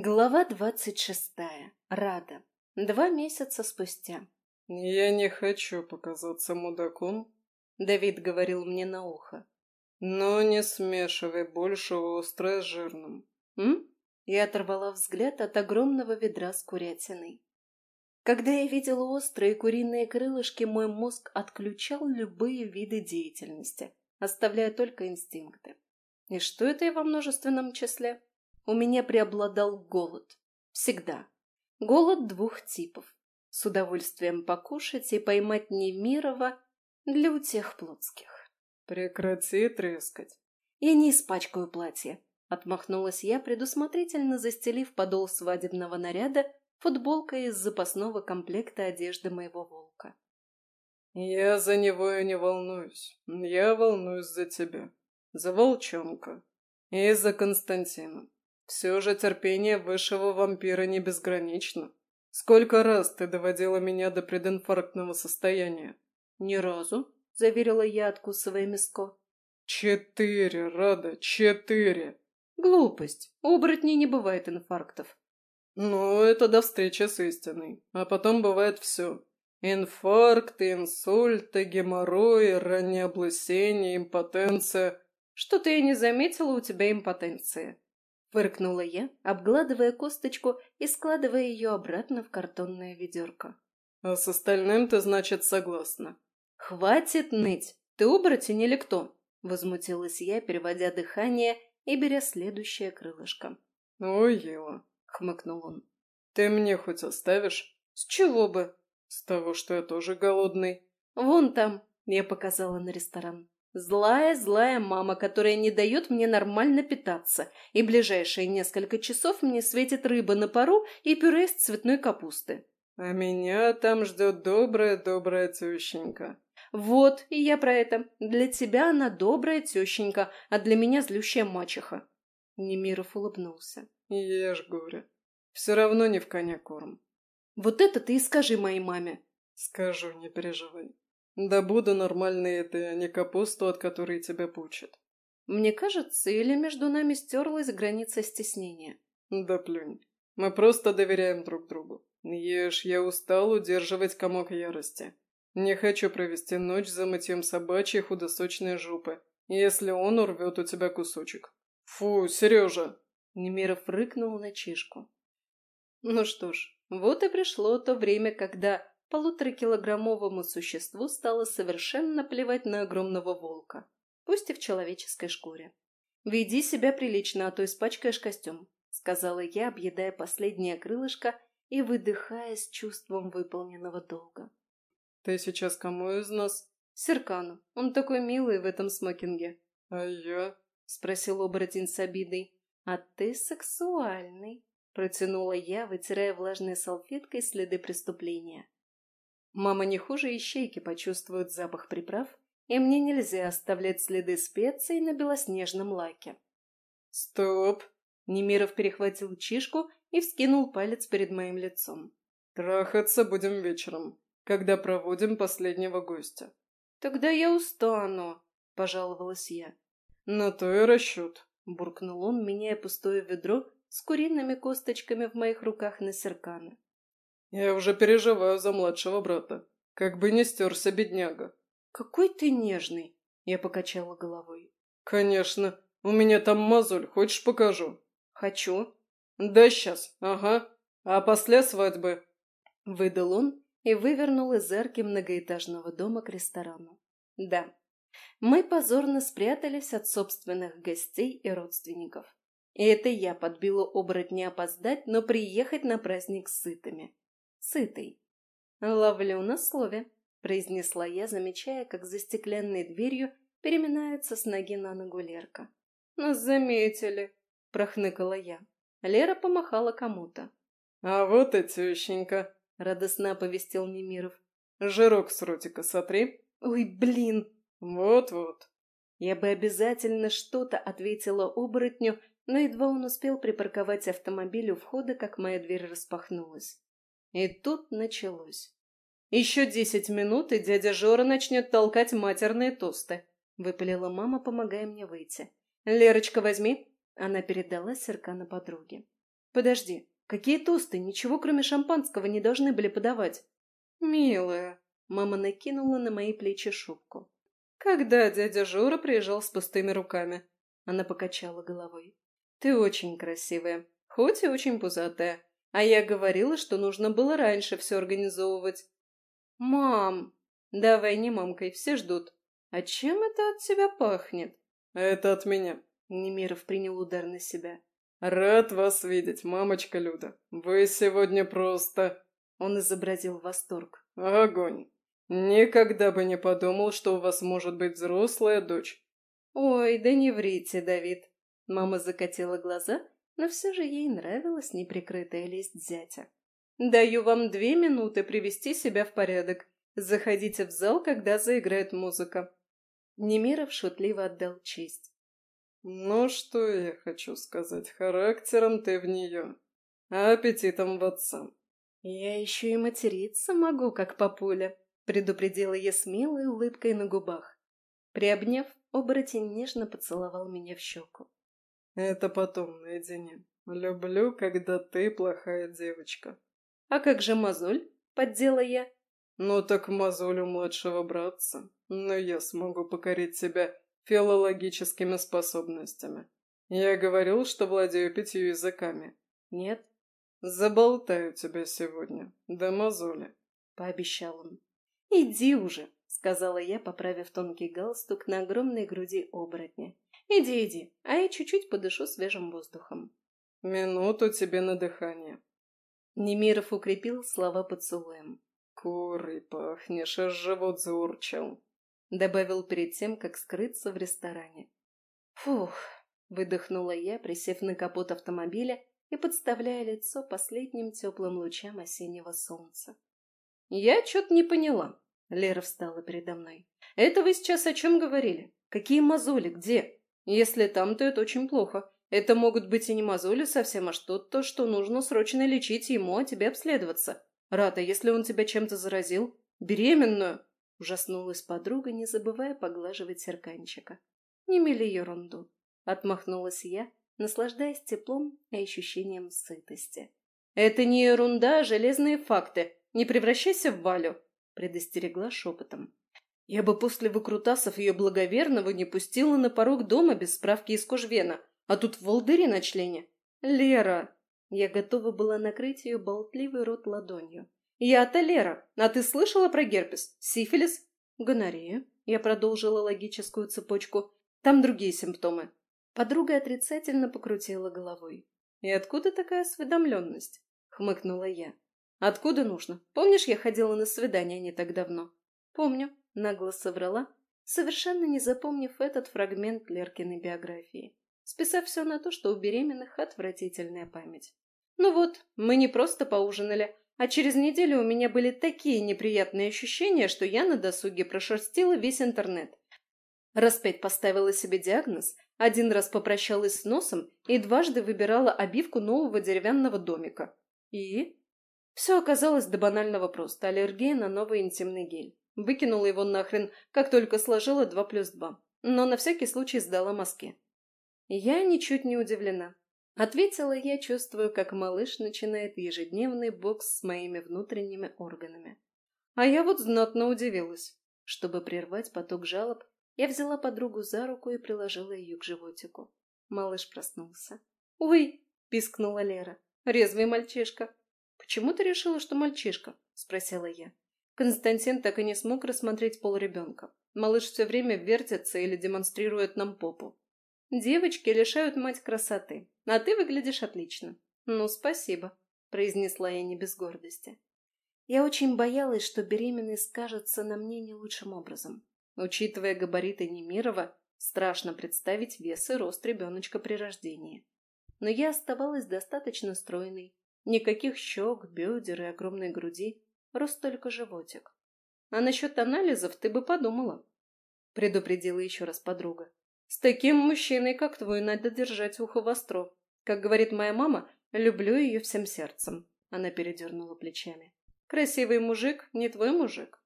Глава двадцать шестая. Рада. Два месяца спустя. «Я не хочу показаться мудаком», — Давид говорил мне на ухо. «Но не смешивай больше острое с жирным». «М?» Я оторвала взгляд от огромного ведра с курятиной. Когда я видела острые куриные крылышки, мой мозг отключал любые виды деятельности, оставляя только инстинкты. И что это я во множественном числе? У меня преобладал голод. Всегда. Голод двух типов. С удовольствием покушать и поймать Немирова для утех плотских. «Прекрати трескать». «Я не испачкаю платье», — отмахнулась я, предусмотрительно застелив подол свадебного наряда футболкой из запасного комплекта одежды моего волка. «Я за него и не волнуюсь. Я волнуюсь за тебя. За волчонка. И за Константина. Все же терпение высшего вампира не безгранично. Сколько раз ты доводила меня до прединфарктного состояния? Ни разу, заверила я, откусывая миско. Четыре, Рада, четыре. Глупость. У оборотней не бывает инфарктов. Ну, это до встречи с истиной. А потом бывает все. Инфаркты, инсульты, геморрой, раннее облысение, импотенция. Что-то я не заметила у тебя импотенции. Фыркнула я, обгладывая косточку и складывая ее обратно в картонное ведерко. «А с остальным ты, значит, согласна?» «Хватит ныть! Ты оборотень или кто?» Возмутилась я, переводя дыхание и беря следующее крылышко. «Ой, Ева!» — хмыкнул он. «Ты мне хоть оставишь?» «С чего бы?» «С того, что я тоже голодный». «Вон там!» — я показала на ресторан. Злая-злая мама, которая не дает мне нормально питаться, и ближайшие несколько часов мне светит рыба на пару и пюре из цветной капусты. А меня там ждет добрая-добрая тещенька. Вот, и я про это. Для тебя она добрая тещенька, а для меня злющая мачеха. Немиров улыбнулся. Ешь, горе. Все равно не в коня корм. Вот это ты и скажи моей маме. Скажу, не переживай. Да буду нормальной этой, а не капусту, от которой тебя пучат. Мне кажется, или между нами стерлась граница стеснения? Да плюнь. Мы просто доверяем друг другу. Ешь, я устал удерживать комок ярости. Не хочу провести ночь за мытьем собачьей худосочной жопы, если он урвет у тебя кусочек. Фу, Сережа! Немиров рыкнул на чишку. Ну что ж, вот и пришло то время, когда полуторакилограммовому существу стало совершенно плевать на огромного волка, пусть и в человеческой шкуре. «Веди себя прилично, а то испачкаешь костюм», — сказала я, объедая последнее крылышко и выдыхая с чувством выполненного долга. «Ты сейчас кому из нас?» «Серкану. Он такой милый в этом смокинге». «А я?» — спросил оборотень с обидой. «А ты сексуальный», — протянула я, вытирая влажной салфеткой следы преступления. Мама не хуже ищейки почувствует запах приправ, и мне нельзя оставлять следы специй на белоснежном лаке. «Стоп!» Немиров перехватил чишку и вскинул палец перед моим лицом. «Трахаться будем вечером, когда проводим последнего гостя». «Тогда я устану», — пожаловалась я. «На то и расчет», — буркнул он, меняя пустое ведро с куриными косточками в моих руках на серканы. Я уже переживаю за младшего брата. Как бы не стерся бедняга. Какой ты нежный, я покачала головой. Конечно. У меня там мозоль, хочешь покажу? Хочу. Да сейчас, ага. А после свадьбы? Выдал он и вывернул из арки многоэтажного дома к ресторану. Да, мы позорно спрятались от собственных гостей и родственников. И это я подбила оборотня опоздать, но приехать на праздник сытыми сытый. «Ловлю на слове», — произнесла я, замечая, как за стеклянной дверью переминается с ноги на ногу Лерка. «Нас заметили», — прохныкала я. Лера помахала кому-то. «А вот и тещенька», — радостно оповестил Немиров. «Жирок с ротика сотри». «Ой, блин!» «Вот-вот». Я бы обязательно что-то ответила оборотню, но едва он успел припарковать автомобиль у входа, как моя дверь распахнулась. И тут началось. «Еще десять минут, и дядя Жора начнет толкать матерные тосты», — выпалила мама, помогая мне выйти. «Лерочка, возьми». Она передала Серка на подруге. Подожди, какие тосты? Ничего, кроме шампанского, не должны были подавать. Милая, мама накинула на мои плечи шубку. Когда дядя Жора приезжал с пустыми руками? Она покачала головой. Ты очень красивая, хоть и очень пузатая. А я говорила, что нужно было раньше все организовывать. Мам! Давай не мамкой, все ждут. А чем это от тебя пахнет? Это от меня. Немиров принял удар на себя. «Рад вас видеть, мамочка Люда. Вы сегодня просто...» Он изобразил восторг. «Огонь! Никогда бы не подумал, что у вас может быть взрослая дочь». «Ой, да не врите, Давид!» Мама закатила глаза, но все же ей нравилась неприкрытая лесть зятя. «Даю вам две минуты привести себя в порядок. Заходите в зал, когда заиграет музыка». Немиров шутливо отдал честь. «Ну, что я хочу сказать, характером ты в нее, а аппетитом в отца». «Я еще и материться могу, как папуля», — предупредила я с милой улыбкой на губах. Приобняв, оборотень нежно поцеловал меня в щеку. «Это потом, наедине. Люблю, когда ты плохая девочка». «А как же мозоль?» — поддела я. «Ну так мозоль у младшего братца, но я смогу покорить тебя филологическими способностями. Я говорил, что владею пятью языками. Нет. Заболтаю тебя сегодня, до мозоли, — пообещал он. Иди уже, — сказала я, поправив тонкий галстук на огромной груди оборотня. Иди, иди, а я чуть-чуть подышу свежим воздухом. Минуту тебе на дыхание. Немиров укрепил слова поцелуем. Курой пахнешь, аж живот заурчал. — добавил перед тем, как скрыться в ресторане. «Фух!» — выдохнула я, присев на капот автомобиля и подставляя лицо последним теплым лучам осеннего солнца. «Я что-то не поняла», — Лера встала передо мной. «Это вы сейчас о чем говорили? Какие мозоли? Где? Если там, то это очень плохо. Это могут быть и не мозоли совсем, а что-то, что нужно срочно лечить ему, а тебе обследоваться. Рата, если он тебя чем-то заразил? Беременную? Ужаснулась подруга, не забывая поглаживать серканчика. «Не мели ерунду», — отмахнулась я, наслаждаясь теплом и ощущением сытости. «Это не ерунда, а железные факты. Не превращайся в Валю», — предостерегла шепотом. «Я бы после выкрутасов ее благоверного не пустила на порог дома без справки из кожвена, а тут в волдыре на члене. Лера!» Я готова была накрыть ее болтливый рот ладонью. «Я-то Лера. А ты слышала про герпес? Сифилис?» «Гонорея». Я продолжила логическую цепочку. «Там другие симптомы». Подруга отрицательно покрутила головой. «И откуда такая осведомленность?» — хмыкнула я. «Откуда нужно? Помнишь, я ходила на свидание не так давно?» «Помню», — нагло соврала, совершенно не запомнив этот фрагмент Леркиной биографии, списав все на то, что у беременных отвратительная память. «Ну вот, мы не просто поужинали, а через неделю у меня были такие неприятные ощущения, что я на досуге прошерстила весь интернет. Раз пять поставила себе диагноз, один раз попрощалась с носом и дважды выбирала обивку нового деревянного домика. И? Все оказалось до банального просто. Аллергия на новый интимный гель. Выкинула его нахрен, как только сложила два плюс два. Но на всякий случай сдала мазки. Я ничуть не удивлена. Ответила я, чувствую, как малыш начинает ежедневный бокс с моими внутренними органами. А я вот знатно удивилась. Чтобы прервать поток жалоб, я взяла подругу за руку и приложила ее к животику. Малыш проснулся. «Ой!» — пискнула Лера. «Резвый мальчишка!» «Почему ты решила, что мальчишка?» — спросила я. Константин так и не смог рассмотреть пол ребенка. Малыш все время вертится или демонстрирует нам попу. Девочки лишают мать красоты, а ты выглядишь отлично. Ну, спасибо, произнесла я не без гордости. Я очень боялась, что беременный скажется на мне не лучшим образом. Учитывая габариты Немирова, страшно представить вес и рост ребеночка при рождении. Но я оставалась достаточно стройной. Никаких щек, бедер и огромной груди, рост только животик. А насчет анализов ты бы подумала, предупредила еще раз подруга. С таким мужчиной, как твой, надо держать ухо востро. Как говорит моя мама, люблю ее всем сердцем. Она передернула плечами. Красивый мужик не твой мужик.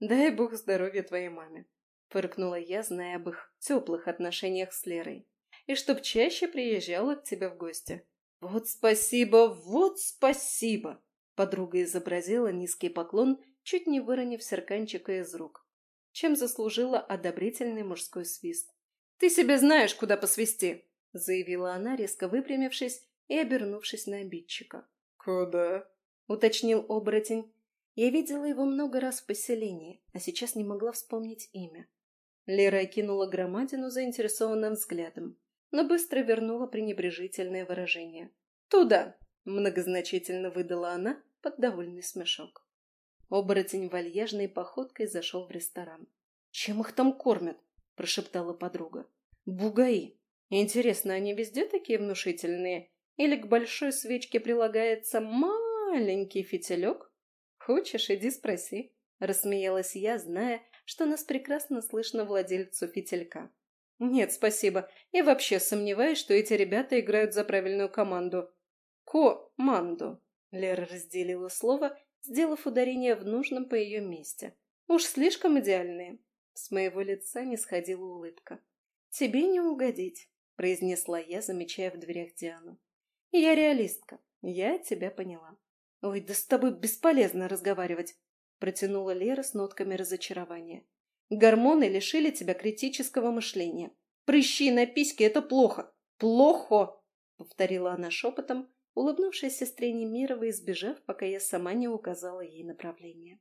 Дай бог здоровья твоей маме. Фыркнула я, зная об их теплых отношениях с Лерой. И чтоб чаще приезжала к тебе в гости. Вот спасибо, вот спасибо! Подруга изобразила низкий поклон, чуть не выронив серканчика из рук, чем заслужила одобрительный мужской свист. «Ты себе знаешь, куда посвисти!» — заявила она, резко выпрямившись и обернувшись на обидчика. «Куда?» — уточнил оборотень. Я видела его много раз в поселении, а сейчас не могла вспомнить имя. Лера окинула громадину заинтересованным взглядом, но быстро вернула пренебрежительное выражение. «Туда!» — многозначительно выдала она под довольный смешок. Оборотень вальяжной походкой зашел в ресторан. «Чем их там кормят?» — прошептала подруга. «Бугаи! Интересно, они везде такие внушительные? Или к большой свечке прилагается маленький фитилек?» «Хочешь, иди спроси», — рассмеялась я, зная, что нас прекрасно слышно владельцу фитилька. «Нет, спасибо. Я вообще сомневаюсь, что эти ребята играют за правильную команду». «Ко-манду», — Лера разделила слово, сделав ударение в нужном по ее месте. «Уж слишком идеальные». С моего лица не сходила улыбка. «Тебе не угодить», — произнесла я, замечая в дверях Диану. «Я реалистка. Я тебя поняла». «Ой, да с тобой бесполезно разговаривать», — протянула Лера с нотками разочарования. «Гормоны лишили тебя критического мышления. Прыщи на письке — это плохо. Плохо!» — повторила она шепотом, улыбнувшись сестре Немировой, избежав, пока я сама не указала ей направление.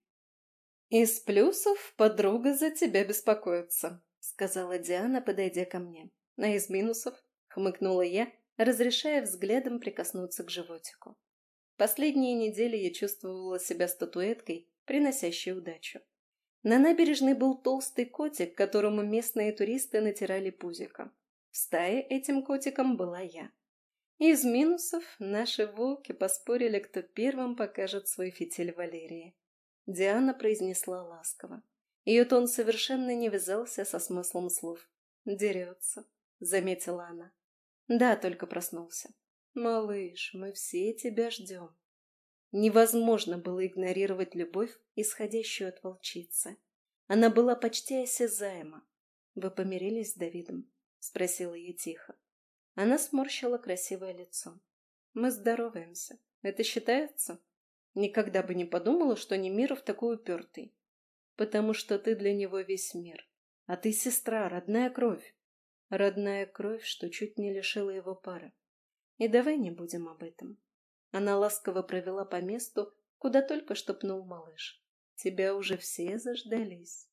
«Из плюсов подруга за тебя беспокоится», — сказала Диана, подойдя ко мне. «А из минусов?» — хмыкнула я, разрешая взглядом прикоснуться к животику. Последние недели я чувствовала себя статуэткой, приносящей удачу. На набережной был толстый котик, которому местные туристы натирали пузико. В стае этим котиком была я. Из минусов наши волки поспорили, кто первым покажет свой фитиль Валерии. Диана произнесла ласково. Ее тон совершенно не вязался со смыслом слов. «Дерется», — заметила она. «Да, только проснулся. «Малыш, мы все тебя ждем». Невозможно было игнорировать любовь, исходящую от волчицы. Она была почти осязаема. «Вы помирились с Давидом?» — спросила я тихо. Она сморщила красивое лицо. «Мы здороваемся. Это считается?» Никогда бы не подумала, что Немиров такой упертый. «Потому что ты для него весь мир. А ты сестра, родная кровь. Родная кровь, что чуть не лишила его пары. И давай не будем об этом. Она ласково провела по месту, куда только что пнул малыш. Тебя уже все заждались.